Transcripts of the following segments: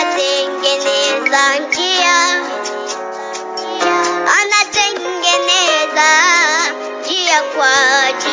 anatengeneza njia, anatengeneza njia kwa ajili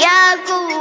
ya kuwa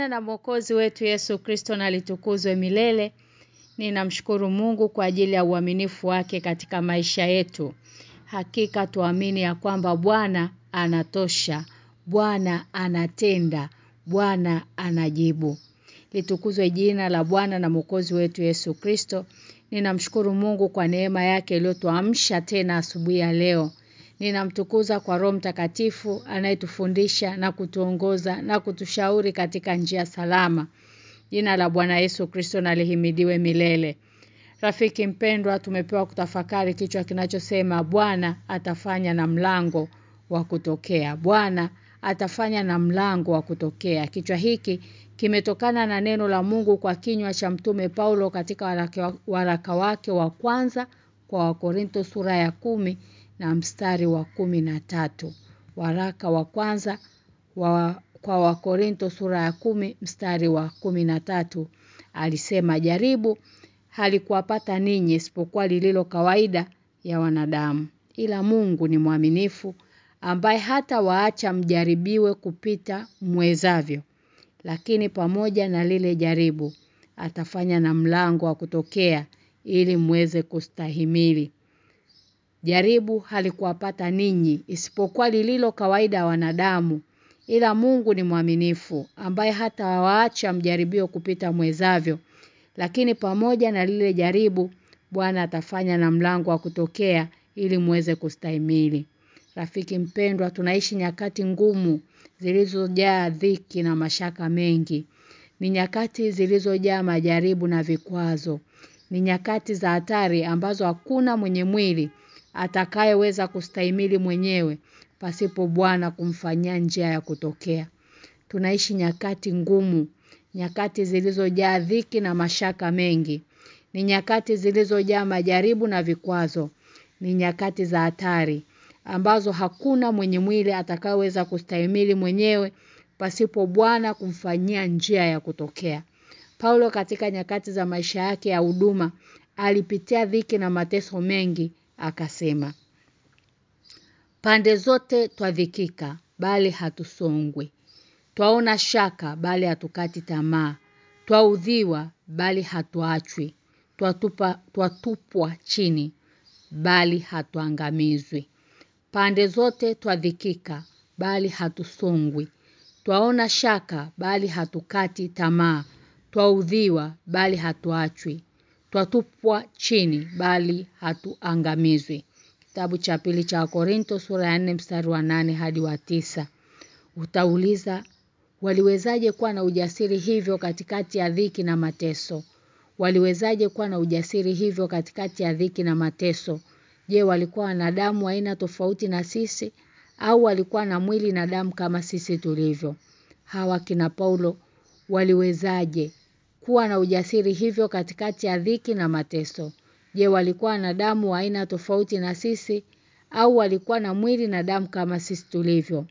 Bwana na Mwokozi wetu Yesu Kristo na litukuzwe milele. Ninamshukuru Mungu kwa ajili ya uaminifu wake katika maisha yetu. Hakika tuamini ya kwamba Bwana anatosha, Bwana anatenda, Bwana anajibu. Litukuzwe jina la Bwana na Mwokozi wetu Yesu Kristo. Ninamshukuru Mungu kwa neema yake iliyotuamsha tena asubuhi ya leo. Ninamtukuza kwa Roho Mtakatifu anayetufundisha na kutuongoza na kutushauri katika njia salama. Jina la Bwana Yesu Kristo nalihimidiwe milele. Rafiki mpendwa tumepewa kutafakari kichwa kinachosema Bwana atafanya na mlango wa kutokea. Bwana atafanya na mlango wa kutokea. Kichwa hiki kimetokana na neno la Mungu kwa kinywa cha mtume Paulo katika waraka, wake wa kwanza kwa Wakorinto sura ya kumi na mstari wa kumi na tatu. Waraka wa kwanza wa kwa Wakorinto sura ya kumi mstari wa kumi na tatu. Alisema jaribu halikuwapata ninyi isipokuwa lililo kawaida ya wanadamu. Ila Mungu ni mwaminifu ambaye hata waacha mjaribiwe kupita mwezavyo. Lakini pamoja na lile jaribu atafanya na mlango wa kutokea ili muweze kustahimili Jaribu halikuwapata ninyi isipokuwa lililo kawaida wanadamu. Ila Mungu ni mwaminifu ambaye hata waacha mjaribio kupita mwezavyo. Lakini pamoja na lile jaribu Bwana atafanya na mlango wa kutokea ili muweze kustahimili. Rafiki mpendwa tunaishi nyakati ngumu zilizojaa dhiki na mashaka mengi. Ni nyakati zilizojaa majaribu na vikwazo. Ni nyakati za hatari ambazo hakuna mwenye mwili atakayeweza kustahimili mwenyewe pasipo Bwana kumfanyia njia ya kutokea. Tunaishi nyakati ngumu, nyakati zilizojaa dhiki na mashaka mengi. Ni nyakati zilizojaa majaribu na vikwazo. Ni nyakati za hatari ambazo hakuna mwenye mwili atakayeweza kustahimili mwenyewe pasipo Bwana kumfanyia njia ya kutokea. Paulo katika nyakati za maisha yake ya huduma alipitia dhiki na mateso mengi akasema Pande zote twadhikika bali hatusongwi. Twaona shaka bali hatukati tamaa. Twaudhiwa bali hatuachwi. Twatupa twatupwa chini bali hatuangamizwi. Pande zote twadhikika bali hatusongwi. Twaona shaka bali hatukati tamaa. Twaudhiwa bali hatuachwi. Twatupwa chini bali hatuangamizwi. Kitabu cha pili cha Korinto sura ya 4 mstari wa 8 hadi wa tisa Utauliza waliwezaje kuwa na ujasiri hivyo katikati ya dhiki na mateso? Waliwezaje kuwa na ujasiri hivyo katikati ya dhiki na mateso? Je, walikuwa wanadamu aina tofauti na sisi au walikuwa na mwili na damu kama sisi tulivyo? Hawa kina Paulo waliwezaje kuwa na ujasiri hivyo katikati ya dhiki na mateso? Je, walikuwa na damu aina tofauti na sisi au walikuwa na mwili na damu kama sisi tulivyo?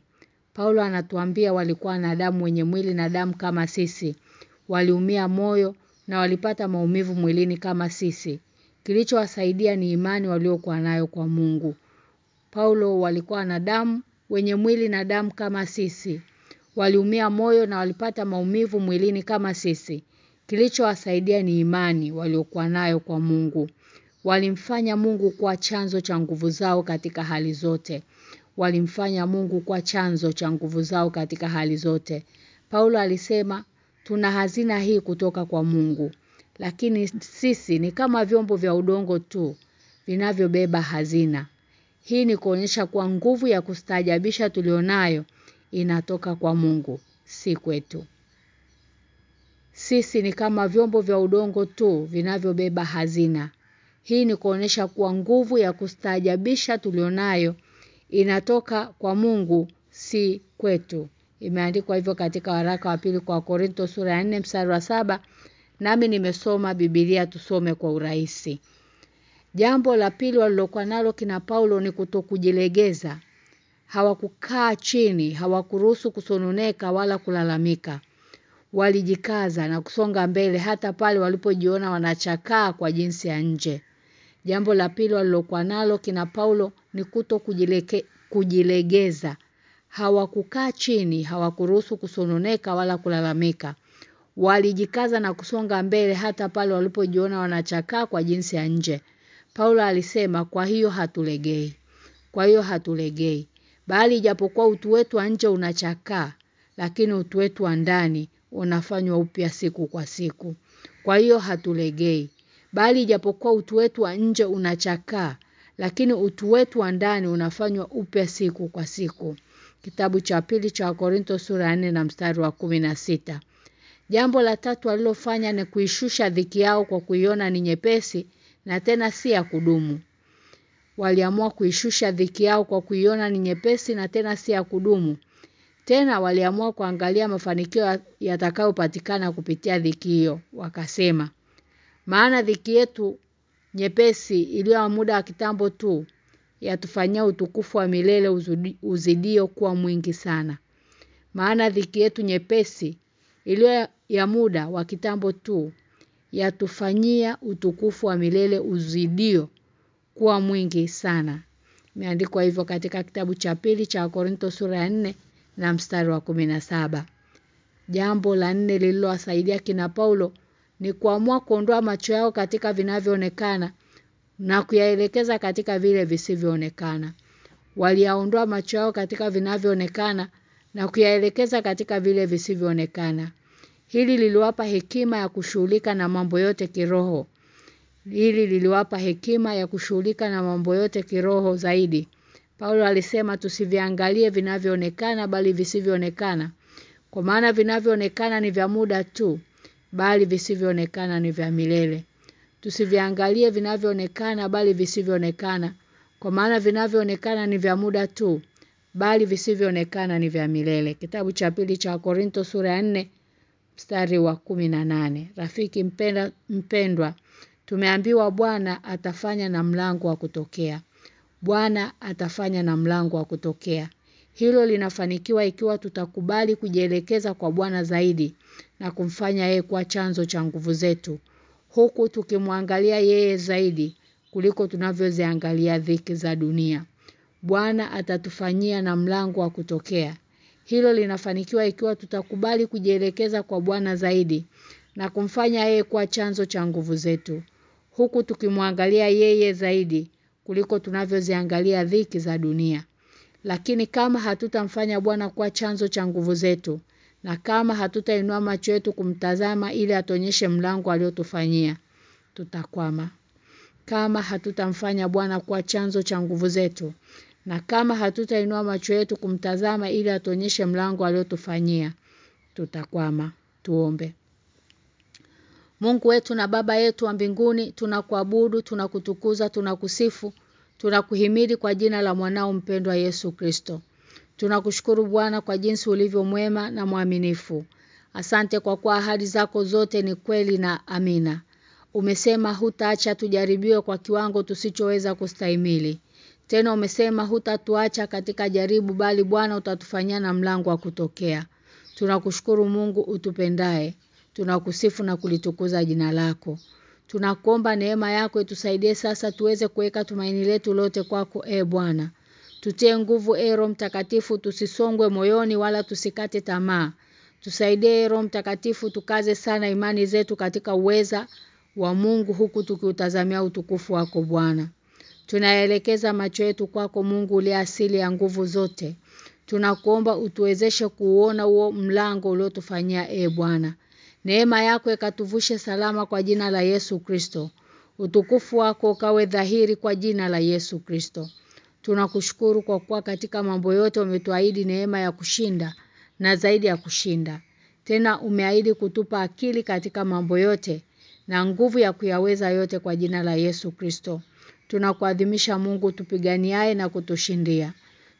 Paulo anatuambia walikuwa na damu wenye mwili na damu kama sisi. Waliumia moyo na walipata maumivu mwilini kama sisi. Kilichowasaidia ni imani waliokuwa nayo kwa Mungu. Paulo walikuwa na damu wenye mwili na damu kama sisi. Waliumia moyo na walipata maumivu mwilini kama sisi. Kilichowasaidia ni imani waliokuwa nayo kwa Mungu. Walimfanya Mungu kwa chanzo cha nguvu zao katika hali zote. Walimfanya Mungu kwa chanzo cha nguvu zao katika hali zote. Paulo alisema tuna hazina hii kutoka kwa Mungu. Lakini sisi ni kama vyombo vya udongo tu vinavyobeba hazina. Hii ni kuonyesha kuwa nguvu ya kustajabisha tulionayo inatoka kwa Mungu, si kwetu. Sisi ni kama vyombo vya udongo tu vinavyobeba hazina. Hii ni kuonesha kuwa nguvu ya kustaajabisha tulionayo inatoka kwa Mungu si kwetu. Imeandikwa hivyo katika waraka wa pili kwa Korinto sura ya 4 mstari wa saba nami nimesoma Biblia tusome kwa urahisi. Jambo la pili walilokuwa nalo kina Paulo ni kutokujilegeza. Hawakukaa chini, hawakuruhusu kusononeka wala kulalamika. Walijikaza na kusonga mbele hata pale walipojiona wanachakaa kwa jinsi ya nje. Jambo la pili walilokuwa nalo kina Paulo ni kuto kujileke, kujilegeza. Hawakukaa chini, hawakuruhusu kusononeka wala kulalamika. Walijikaza na kusonga mbele hata pale walipojiona wanachakaa kwa jinsi ya nje. Paulo alisema kwa hiyo hatulegei. Kwa hiyo hatulegei. Bali ijapokuwa utu wetu wa nje unachakaa, lakini utu wetu wa ndani unafanywa upya siku kwa siku. Kwa hiyo hatulegei. Bali ijapokuwa utu wetu wa nje unachakaa, lakini utu wetu wa ndani unafanywa upya siku kwa siku. Kitabu cha pili cha Korinto sura 4 na mstari wa sita Jambo la tatu alilofanya ni kuishusha dhiki yao kwa kuiona ni nyepesi na tena si ya kudumu. Waliamua kuishusha dhiki yao kwa kuiona ni nyepesi na tena si ya kudumu. Tena waliamua kuangalia mafanikio yatakayopatikana kupitia dhiki hiyo. Wakasema, maana dhiki yetu nyepesi iliyo muda wa kitambo tu yatufanyia utukufu wa milele uzidio kuwa mwingi sana. Maana dhiki yetu nyepesi iliyo ya muda wa kitambo tu yatufanyia utukufu wa milele uzidio kuwa mwingi sana. Imeandikwa hivyo katika kitabu cha pili cha Korinto sura ya 4 na mstari wa saba Jambo la nne lililowasaidia kina Paulo ni kuamua kuondoa macho yao katika vinavyoonekana na kuyaelekeza katika vile visivyoonekana. Waliaondoa macho yao katika vinavyoonekana na kuyaelekeza katika vile visivyoonekana. Hili liliwapa hekima ya kushughulika na mambo yote kiroho. Hili liliwapa hekima ya kushughulika na mambo yote kiroho zaidi. Paulo alisema tusiviangalie vinavyoonekana bali visivyoonekana. Kwa maana vinavyoonekana ni vya muda tu, bali visivyoonekana ni vya milele. Tusiviangalie vinavyoonekana bali visivyoonekana. Kwa maana vinavyoonekana ni vya muda tu, bali visivyoonekana ni vya milele. Kitabu cha pili cha Korinto sura ya 4 mstari wa 18. Rafiki mpenda, mpendwa, tumeambiwa Bwana atafanya na mlango wa kutokea. Bwana atafanya na mlango wa kutokea. Hilo linafanikiwa ikiwa tutakubali kujielekeza kwa Bwana zaidi na kumfanya yeye kuwa chanzo cha nguvu zetu. Huku tukimwangalia yeye zaidi kuliko tunavyoziangalia dhiki za dunia. Bwana atatufanyia na mlango wa kutokea. Hilo linafanikiwa ikiwa tutakubali kujielekeza kwa Bwana zaidi na kumfanya yeye kuwa chanzo cha nguvu zetu huku tukimwangalia yeye zaidi kuliko tunavyoziangalia dhiki za dunia. Lakini kama hatutamfanya Bwana kuwa chanzo cha nguvu zetu na kama hatutainua macho yetu kumtazama ili atonyeshe mlango aliotufanyia tutakwama. Kama hatutamfanya Bwana kuwa chanzo cha nguvu zetu na kama hatutainua macho yetu kumtazama ili atonyeshe mlango aliotufanyia tutakwama. Tuombe Mungu wetu na baba yetu wa mbinguni tunakuabudu tunakutukuza tunakusifu tunakuhimidi kwa jina la mwanao mpendwa Yesu Kristo Tunakushukuru Bwana kwa jinsi ulivyo mwema na mwaminifu. Asante kwa kuwa ahadi zako zote ni kweli na amina. Umesema hutaacha tujaribiwe kwa kiwango tusichoweza kustahimili. Tena umesema hutatuacha katika jaribu bali Bwana utatufanyia na mlango wa kutokea. Tunakushukuru Mungu utupendaye. Tunakusifu na kulitukuza jina lako. Tunakuomba neema yako itusaidie sasa tuweze kuweka tumaini letu lote kwako e Bwana. Tutie nguvu e Roho Mtakatifu tusisongwe moyoni wala tusikate tamaa. Tusaidie Roho Mtakatifu tukaze sana imani zetu katika uweza wa Mungu huku tukiutazamia utukufu wako Bwana. Tunaelekeza macho yetu kwako Mungu uliye asili ya nguvu zote. Tunakuomba utuwezeshe kuona huo mlango uliotufanyia e Bwana. Neema yako ikatuvushe salama kwa jina la Yesu Kristo. Utukufu wako ukawe dhahiri kwa jina la Yesu Kristo. Tunakushukuru kwa kuwa katika mambo yote umetuahidi neema ya kushinda na zaidi ya kushinda. Tena umeahidi kutupa akili katika mambo yote na nguvu ya kuyaweza yote kwa jina la Yesu Kristo. Tunakuadhimisha Mungu tupiganiaye na kutushindia.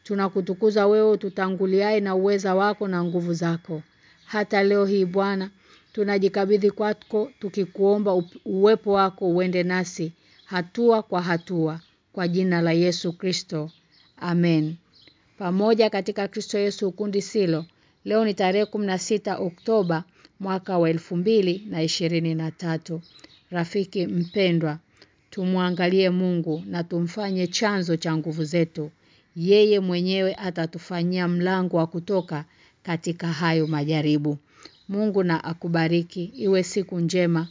Tunakutukuza wewe tutanguliaye na uweza wako na nguvu zako. Hata leo hii Bwana tunajikabidhi kwako tukikuomba uwepo wako uende nasi hatua kwa hatua kwa jina la Yesu Kristo. Amen. Pamoja katika Kristo Yesu ukundi silo. Leo ni tarehe 16 Oktoba mwaka wa na ishirini na tatu Rafiki mpendwa, tumwangalie Mungu na tumfanye chanzo cha nguvu zetu. Yeye mwenyewe atatufanyia mlango wa kutoka katika hayo majaribu. Mungu na akubariki iwe siku njema.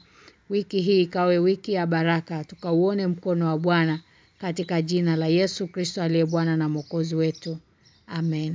Wiki hii ikawe wiki ya baraka tukauone mkono wa Bwana katika jina la Yesu Kristo aliye Bwana na Mwokozi wetu. Amen.